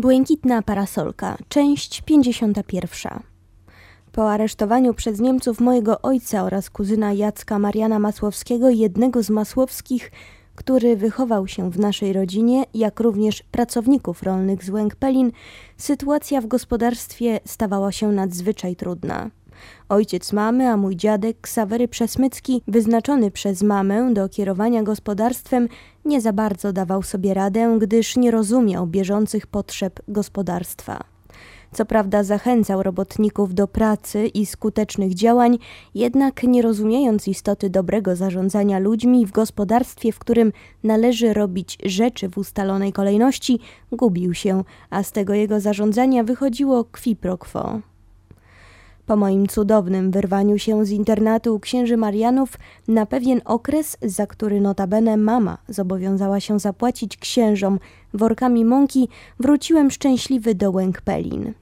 Błękitna parasolka, część 51. Po aresztowaniu przez Niemców mojego ojca oraz kuzyna Jacka Mariana Masłowskiego, jednego z Masłowskich, który wychował się w naszej rodzinie, jak również pracowników rolnych z Łęk-Pelin, sytuacja w gospodarstwie stawała się nadzwyczaj trudna. Ojciec mamy, a mój dziadek, Ksawery Przesmycki, wyznaczony przez mamę do kierowania gospodarstwem, nie za bardzo dawał sobie radę, gdyż nie rozumiał bieżących potrzeb gospodarstwa. Co prawda zachęcał robotników do pracy i skutecznych działań, jednak nie rozumiejąc istoty dobrego zarządzania ludźmi w gospodarstwie, w którym należy robić rzeczy w ustalonej kolejności, gubił się, a z tego jego zarządzania wychodziło qui pro quo. Po moim cudownym wyrwaniu się z internatu księży Marianów na pewien okres, za który notabene mama zobowiązała się zapłacić księżom workami mąki, wróciłem szczęśliwy do Łęk-Pelin.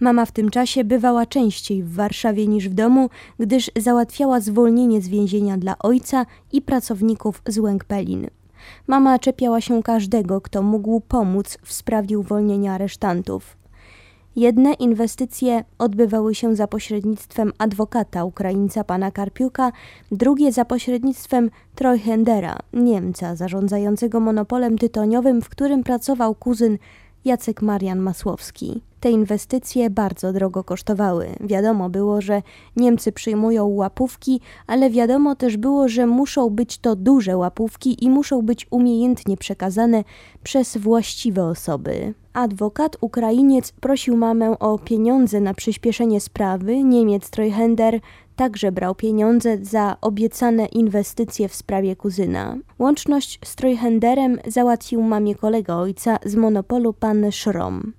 Mama w tym czasie bywała częściej w Warszawie niż w domu, gdyż załatwiała zwolnienie z więzienia dla ojca i pracowników z Łęk-Pelin. Mama czepiała się każdego, kto mógł pomóc w sprawie uwolnienia aresztantów. Jedne inwestycje odbywały się za pośrednictwem adwokata Ukraińca pana Karpiuka, drugie za pośrednictwem Trojhendera, Niemca zarządzającego monopolem tytoniowym, w którym pracował kuzyn Jacek Marian Masłowski. Te inwestycje bardzo drogo kosztowały. Wiadomo było, że Niemcy przyjmują łapówki, ale wiadomo też było, że muszą być to duże łapówki i muszą być umiejętnie przekazane przez właściwe osoby. Adwokat Ukrainiec prosił mamę o pieniądze na przyspieszenie sprawy. Niemiec Trojhender także brał pieniądze za obiecane inwestycje w sprawie kuzyna. Łączność z Trojhenderem załatwił mamie kolega ojca z monopolu pan Szrom.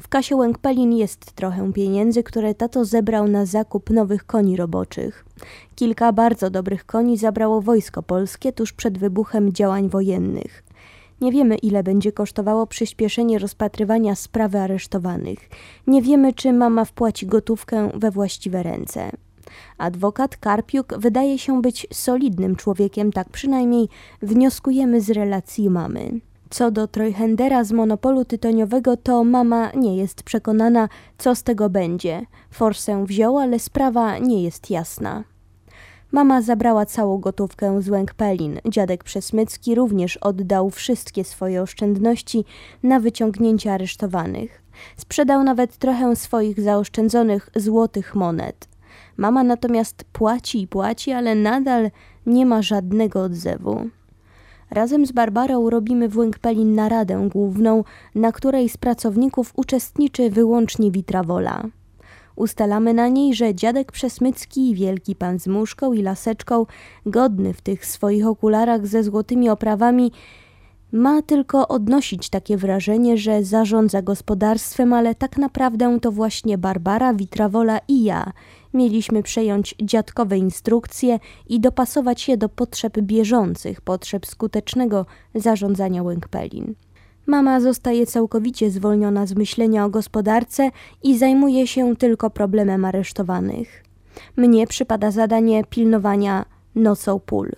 W kasie Łękpelin jest trochę pieniędzy, które tato zebrał na zakup nowych koni roboczych. Kilka bardzo dobrych koni zabrało wojsko polskie tuż przed wybuchem działań wojennych. Nie wiemy, ile będzie kosztowało przyspieszenie rozpatrywania sprawy aresztowanych. Nie wiemy, czy mama wpłaci gotówkę we właściwe ręce. Adwokat Karpiuk wydaje się być solidnym człowiekiem, tak przynajmniej wnioskujemy z relacji mamy. Co do Trojhendera z monopolu tytoniowego, to mama nie jest przekonana, co z tego będzie. Forsę wziął, ale sprawa nie jest jasna. Mama zabrała całą gotówkę z Łęk-Pelin. Dziadek Przesmycki również oddał wszystkie swoje oszczędności na wyciągnięcie aresztowanych. Sprzedał nawet trochę swoich zaoszczędzonych złotych monet. Mama natomiast płaci i płaci, ale nadal nie ma żadnego odzewu. Razem z Barbarą robimy w Łękpelin naradę główną, na której z pracowników uczestniczy wyłącznie Witrawola. Ustalamy na niej, że dziadek Przesmycki, wielki pan z muszką i laseczką, godny w tych swoich okularach ze złotymi oprawami, ma tylko odnosić takie wrażenie, że zarządza gospodarstwem, ale tak naprawdę to właśnie Barbara, Witrawola i ja mieliśmy przejąć dziadkowe instrukcje i dopasować je do potrzeb bieżących, potrzeb skutecznego zarządzania Łękpelin. Mama zostaje całkowicie zwolniona z myślenia o gospodarce i zajmuje się tylko problemem aresztowanych. Mnie przypada zadanie pilnowania nocą pól.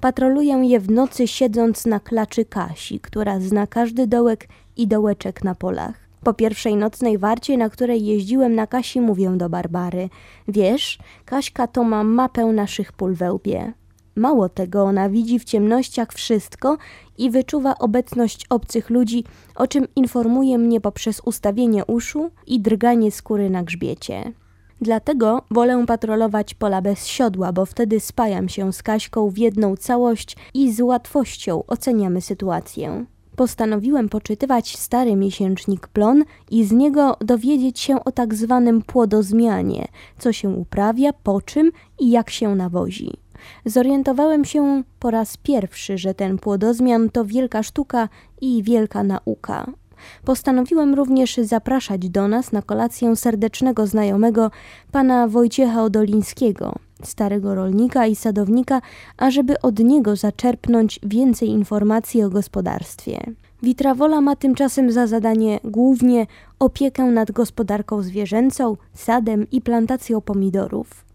Patroluję je w nocy siedząc na klaczy Kasi, która zna każdy dołek i dołeczek na polach. Po pierwszej nocnej warcie, na której jeździłem na Kasi, mówię do Barbary. Wiesz, Kaśka to ma mapę naszych pól we łbie. Mało tego, ona widzi w ciemnościach wszystko i wyczuwa obecność obcych ludzi, o czym informuje mnie poprzez ustawienie uszu i drganie skóry na grzbiecie. Dlatego wolę patrolować pola bez siodła, bo wtedy spajam się z Kaśką w jedną całość i z łatwością oceniamy sytuację. Postanowiłem poczytywać stary miesięcznik Plon i z niego dowiedzieć się o tak zwanym płodozmianie, co się uprawia, po czym i jak się nawozi. Zorientowałem się po raz pierwszy, że ten płodozmian to wielka sztuka i wielka nauka. Postanowiłem również zapraszać do nas na kolację serdecznego znajomego pana Wojciecha Odolińskiego, starego rolnika i sadownika, ażeby od niego zaczerpnąć więcej informacji o gospodarstwie. Witrawola ma tymczasem za zadanie głównie opiekę nad gospodarką zwierzęcą, sadem i plantacją pomidorów.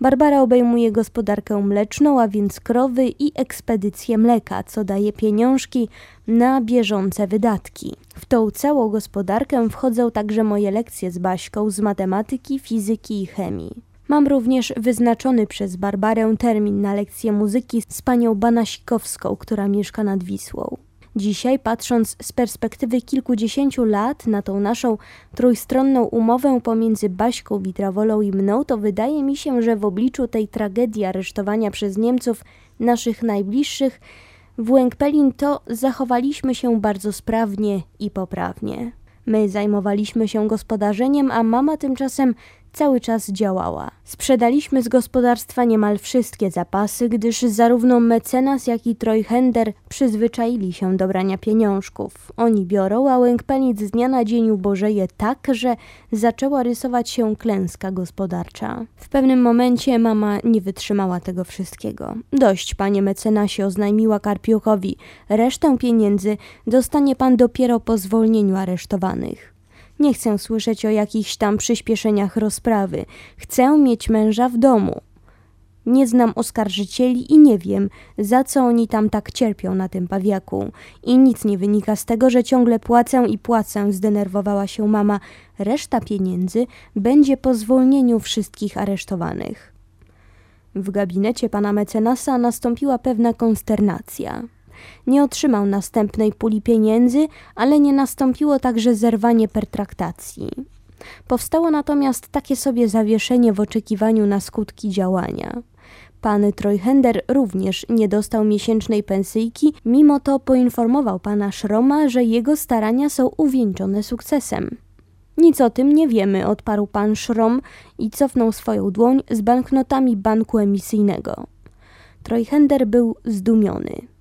Barbara obejmuje gospodarkę mleczną, a więc krowy i ekspedycję mleka, co daje pieniążki na bieżące wydatki. W tą całą gospodarkę wchodzą także moje lekcje z Baśką z matematyki, fizyki i chemii. Mam również wyznaczony przez Barbarę termin na lekcję muzyki z panią Banasikowską, która mieszka nad Wisłą. Dzisiaj, patrząc z perspektywy kilkudziesięciu lat na tą naszą trójstronną umowę pomiędzy Baśką Witrawolą i mną, to wydaje mi się, że w obliczu tej tragedii aresztowania przez Niemców naszych najbliższych w Łękpelin to zachowaliśmy się bardzo sprawnie i poprawnie. My zajmowaliśmy się gospodarzeniem, a mama tymczasem cały czas działała. Sprzedaliśmy z gospodarstwa niemal wszystkie zapasy, gdyż zarówno mecenas, jak i trojhender przyzwyczaili się do brania pieniążków. Oni biorą, a Łękpenic z dnia na dzień ubożeje tak, że zaczęła rysować się klęska gospodarcza. W pewnym momencie mama nie wytrzymała tego wszystkiego. Dość, panie mecenasie, oznajmiła Karpiuchowi. Resztę pieniędzy dostanie pan dopiero po zwolnieniu aresztowanych. Nie chcę słyszeć o jakichś tam przyspieszeniach rozprawy. Chcę mieć męża w domu. Nie znam oskarżycieli i nie wiem, za co oni tam tak cierpią na tym pawiaku. I nic nie wynika z tego, że ciągle płacę i płacę, zdenerwowała się mama. Reszta pieniędzy będzie po zwolnieniu wszystkich aresztowanych. W gabinecie pana mecenasa nastąpiła pewna konsternacja. Nie otrzymał następnej puli pieniędzy, ale nie nastąpiło także zerwanie pertraktacji. Powstało natomiast takie sobie zawieszenie w oczekiwaniu na skutki działania. Pan Trojhender również nie dostał miesięcznej pensyjki, mimo to poinformował pana Szroma, że jego starania są uwieńczone sukcesem. Nic o tym nie wiemy, odparł pan Szrom i cofnął swoją dłoń z banknotami banku emisyjnego. Trojhender był zdumiony.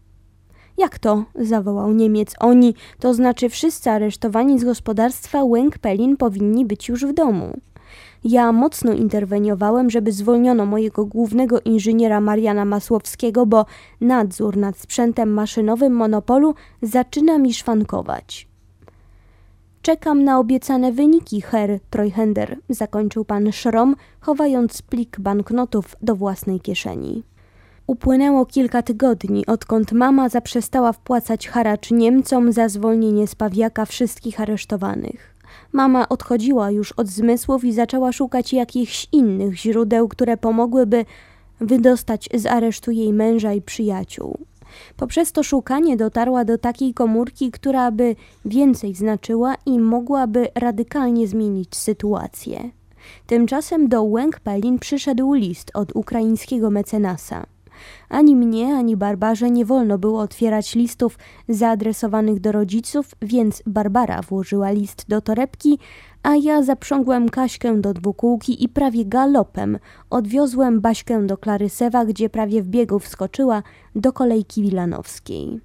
Jak to? zawołał Niemiec. Oni, to znaczy wszyscy aresztowani z gospodarstwa Łęk-Pelin powinni być już w domu. Ja mocno interweniowałem, żeby zwolniono mojego głównego inżyniera Mariana Masłowskiego, bo nadzór nad sprzętem maszynowym monopolu zaczyna mi szwankować. Czekam na obiecane wyniki, Herr Trojhender, zakończył pan Szrom, chowając plik banknotów do własnej kieszeni. Upłynęło kilka tygodni, odkąd mama zaprzestała wpłacać haracz Niemcom za zwolnienie z Pawiaka wszystkich aresztowanych. Mama odchodziła już od zmysłów i zaczęła szukać jakichś innych źródeł, które pomogłyby wydostać z aresztu jej męża i przyjaciół. Poprzez to szukanie dotarła do takiej komórki, która by więcej znaczyła i mogłaby radykalnie zmienić sytuację. Tymczasem do Łęk Pelin przyszedł list od ukraińskiego mecenasa. Ani mnie, ani Barbarze nie wolno było otwierać listów zaadresowanych do rodziców, więc Barbara włożyła list do torebki, a ja zaprzągłem Kaśkę do dwukółki i prawie galopem odwiozłem Baśkę do Klarysewa, gdzie prawie w biegu wskoczyła do kolejki wilanowskiej.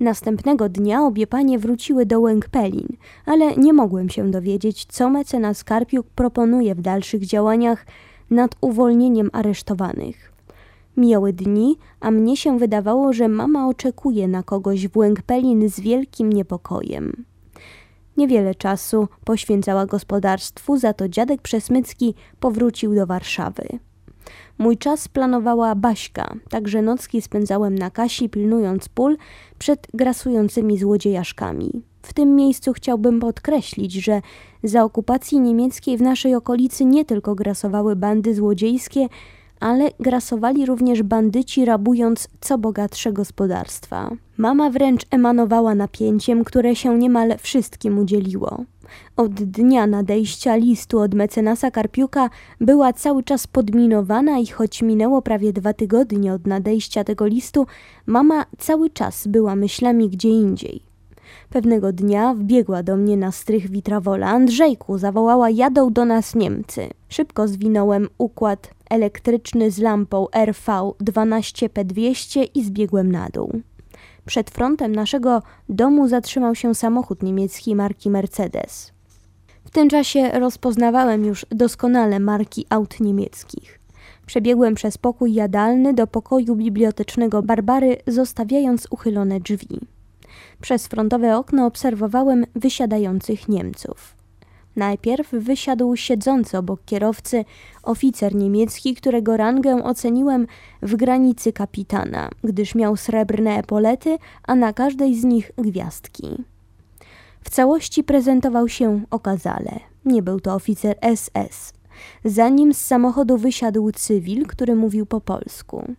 Następnego dnia obie panie wróciły do Łęk-Pelin, ale nie mogłem się dowiedzieć, co mecenas Karpiuk proponuje w dalszych działaniach nad uwolnieniem aresztowanych. Mijały dni, a mnie się wydawało, że mama oczekuje na kogoś w Łękpelin z wielkim niepokojem. Niewiele czasu poświęcała gospodarstwu, za to dziadek Przesmycki powrócił do Warszawy. Mój czas planowała Baśka, także nocki spędzałem na kasi, pilnując pól przed grasującymi złodziejaszkami. W tym miejscu chciałbym podkreślić, że za okupacji niemieckiej w naszej okolicy nie tylko grasowały bandy złodziejskie, ale grasowali również bandyci, rabując co bogatsze gospodarstwa. Mama wręcz emanowała napięciem, które się niemal wszystkim udzieliło. Od dnia nadejścia listu od mecenasa Karpiuka była cały czas podminowana i choć minęło prawie dwa tygodnie od nadejścia tego listu, mama cały czas była myślami gdzie indziej. Pewnego dnia wbiegła do mnie na strych witrawola. Andrzejku, zawołała, jadą do nas Niemcy. Szybko zwinąłem układ elektryczny z lampą RV 12P200 i zbiegłem na dół. Przed frontem naszego domu zatrzymał się samochód niemiecki marki Mercedes. W tym czasie rozpoznawałem już doskonale marki aut niemieckich. Przebiegłem przez pokój jadalny do pokoju bibliotecznego Barbary, zostawiając uchylone drzwi. Przez frontowe okno obserwowałem wysiadających Niemców. Najpierw wysiadł siedzący obok kierowcy oficer niemiecki, którego rangę oceniłem w granicy kapitana, gdyż miał srebrne epolety, a na każdej z nich gwiazdki. W całości prezentował się okazale. Nie był to oficer SS. Za nim z samochodu wysiadł cywil, który mówił po polsku.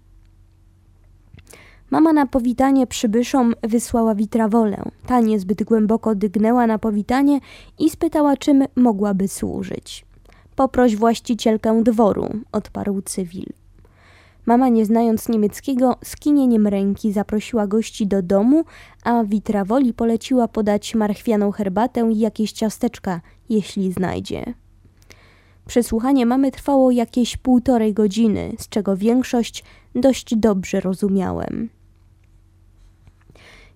Mama na powitanie przybyszom wysłała witrawolę. Ta niezbyt głęboko dygnęła na powitanie i spytała, czym mogłaby służyć. Poproś właścicielkę dworu, odparł cywil. Mama, nie znając niemieckiego, skinieniem ręki zaprosiła gości do domu, a witrawoli poleciła podać marchwianą herbatę i jakieś ciasteczka, jeśli znajdzie. Przesłuchanie mamy trwało jakieś półtorej godziny, z czego większość dość dobrze rozumiałem.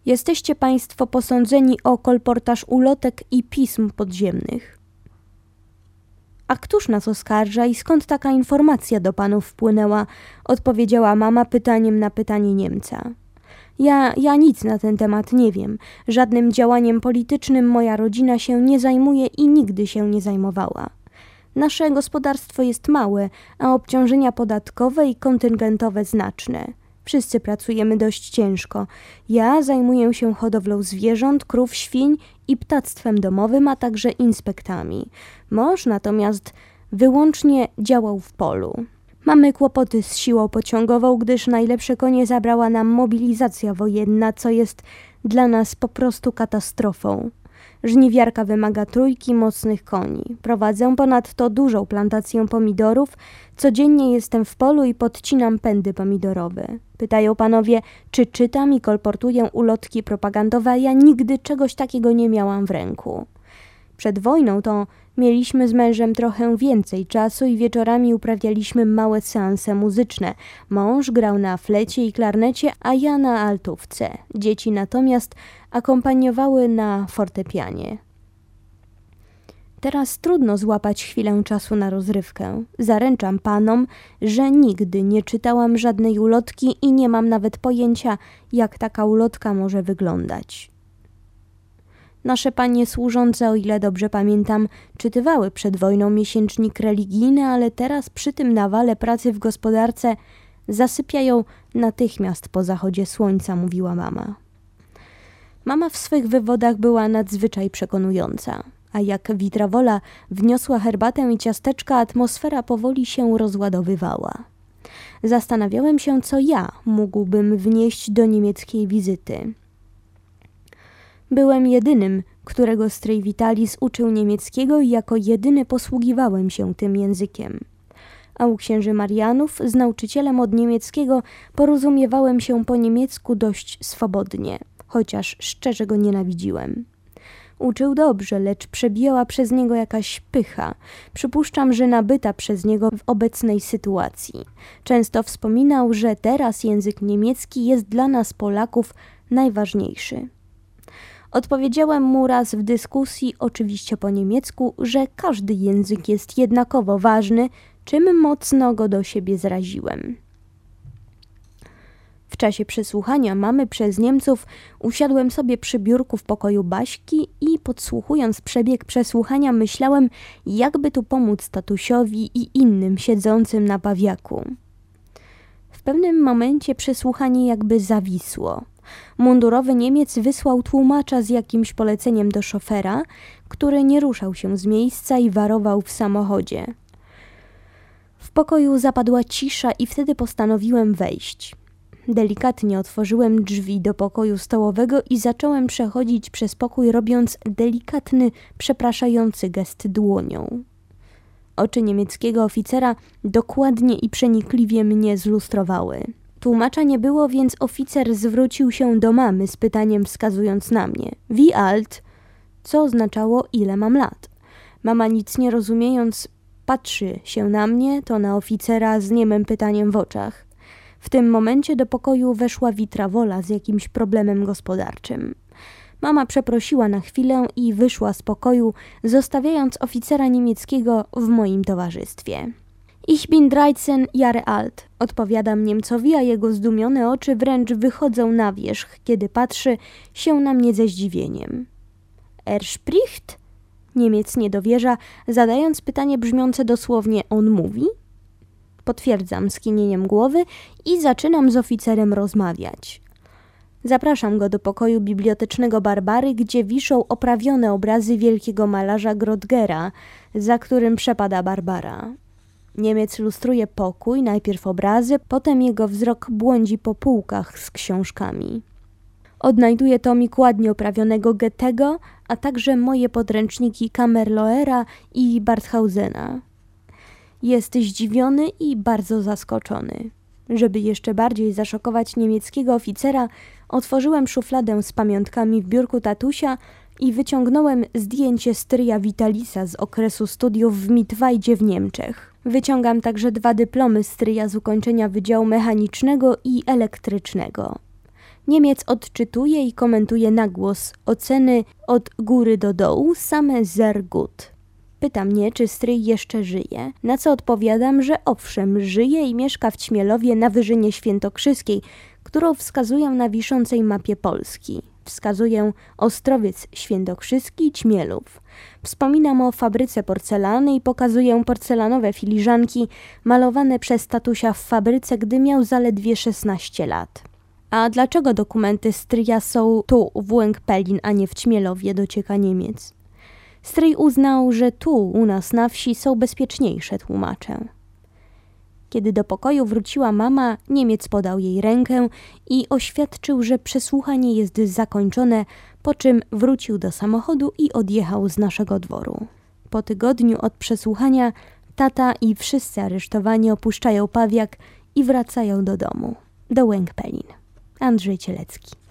Jesteście Państwo posądzeni o kolportaż ulotek i pism podziemnych. A któż nas oskarża i skąd taka informacja do panów wpłynęła? Odpowiedziała mama pytaniem na pytanie Niemca. Ja, ja nic na ten temat nie wiem. Żadnym działaniem politycznym moja rodzina się nie zajmuje i nigdy się nie zajmowała. Nasze gospodarstwo jest małe, a obciążenia podatkowe i kontyngentowe znaczne. Wszyscy pracujemy dość ciężko. Ja zajmuję się hodowlą zwierząt, krów, świń i ptactwem domowym, a także inspektami. Mąż natomiast wyłącznie działał w polu. Mamy kłopoty z siłą pociągową, gdyż najlepsze konie zabrała nam mobilizacja wojenna, co jest dla nas po prostu katastrofą. Żniwiarka wymaga trójki mocnych koni. Prowadzę ponadto dużą plantację pomidorów. Codziennie jestem w polu i podcinam pędy pomidorowe. Pytają panowie, czy czytam i kolportuję ulotki propagandowe. Ja nigdy czegoś takiego nie miałam w ręku. Przed wojną to mieliśmy z mężem trochę więcej czasu i wieczorami uprawialiśmy małe seanse muzyczne. Mąż grał na flecie i klarnecie, a ja na altówce. Dzieci natomiast akompaniowały na fortepianie. Teraz trudno złapać chwilę czasu na rozrywkę. Zaręczam panom, że nigdy nie czytałam żadnej ulotki i nie mam nawet pojęcia, jak taka ulotka może wyglądać. Nasze panie służące, o ile dobrze pamiętam, czytywały przed wojną miesięcznik religijny, ale teraz przy tym nawale pracy w gospodarce zasypiają natychmiast po zachodzie słońca, mówiła mama. Mama w swych wywodach była nadzwyczaj przekonująca, a jak witrawola wniosła herbatę i ciasteczka, atmosfera powoli się rozładowywała. Zastanawiałem się, co ja mógłbym wnieść do niemieckiej wizyty. Byłem jedynym, którego stryj Vitalis uczył niemieckiego i jako jedyny posługiwałem się tym językiem. A u księży Marianów z nauczycielem od niemieckiego porozumiewałem się po niemiecku dość swobodnie, chociaż szczerze go nienawidziłem. Uczył dobrze, lecz przebijała przez niego jakaś pycha. Przypuszczam, że nabyta przez niego w obecnej sytuacji. Często wspominał, że teraz język niemiecki jest dla nas Polaków najważniejszy. Odpowiedziałem mu raz w dyskusji, oczywiście po niemiecku, że każdy język jest jednakowo ważny, czym mocno go do siebie zraziłem. W czasie przesłuchania mamy przez Niemców usiadłem sobie przy biurku w pokoju Baśki i podsłuchując przebieg przesłuchania myślałem, jakby tu pomóc tatusiowi i innym siedzącym na pawiaku. W pewnym momencie przesłuchanie jakby zawisło. Mundurowy Niemiec wysłał tłumacza z jakimś poleceniem do szofera, który nie ruszał się z miejsca i warował w samochodzie. W pokoju zapadła cisza i wtedy postanowiłem wejść. Delikatnie otworzyłem drzwi do pokoju stołowego i zacząłem przechodzić przez pokój, robiąc delikatny, przepraszający gest dłonią. Oczy niemieckiego oficera dokładnie i przenikliwie mnie zlustrowały. Tłumacza nie było, więc oficer zwrócił się do mamy z pytaniem wskazując na mnie. Wie alt? Co oznaczało ile mam lat. Mama nic nie rozumiejąc patrzy się na mnie, to na oficera z niemym pytaniem w oczach. W tym momencie do pokoju weszła witrawola z jakimś problemem gospodarczym. Mama przeprosiła na chwilę i wyszła z pokoju, zostawiając oficera niemieckiego w moim towarzystwie. Ich bin dreizehn Jahre alt, odpowiadam Niemcowi, a jego zdumione oczy wręcz wychodzą na wierzch, kiedy patrzy się na mnie ze zdziwieniem. Er spricht? Niemiec nie dowierza, zadając pytanie brzmiące dosłownie on mówi? Potwierdzam skinieniem głowy i zaczynam z oficerem rozmawiać. Zapraszam go do pokoju bibliotecznego Barbary, gdzie wiszą oprawione obrazy wielkiego malarza Grodgera, za którym przepada Barbara. Niemiec lustruje pokój, najpierw obrazy, potem jego wzrok błądzi po półkach z książkami. Odnajduje tomik ładnie oprawionego Goethego, a także moje podręczniki Kamerloera i Barthausena. Jest zdziwiony i bardzo zaskoczony. Żeby jeszcze bardziej zaszokować niemieckiego oficera, otworzyłem szufladę z pamiątkami w biurku tatusia i wyciągnąłem zdjęcie stryja Vitalisa z okresu studiów w Mitwajdzie w Niemczech. Wyciągam także dwa dyplomy stryja z ukończenia Wydziału Mechanicznego i Elektrycznego. Niemiec odczytuje i komentuje na głos oceny od góry do dołu same sehr gut. Pyta mnie, czy stryj jeszcze żyje, na co odpowiadam, że owszem, żyje i mieszka w Ćmielowie na Wyżynie Świętokrzyskiej, którą wskazuję na wiszącej mapie Polski. Wskazuję Ostrowiec Świętokrzyski, Ćmielów. Wspominam o fabryce porcelany i pokazuję porcelanowe filiżanki malowane przez tatusia w fabryce, gdy miał zaledwie 16 lat. A dlaczego dokumenty stryja są tu w Łęk-Pelin, a nie w Ćmielowie, docieka Niemiec? Stryj uznał, że tu, u nas na wsi, są bezpieczniejsze, tłumaczę. Kiedy do pokoju wróciła mama, Niemiec podał jej rękę i oświadczył, że przesłuchanie jest zakończone, po czym wrócił do samochodu i odjechał z naszego dworu. Po tygodniu od przesłuchania tata i wszyscy aresztowani opuszczają Pawiak i wracają do domu, do Łęk-Pelin. Andrzej Cielecki.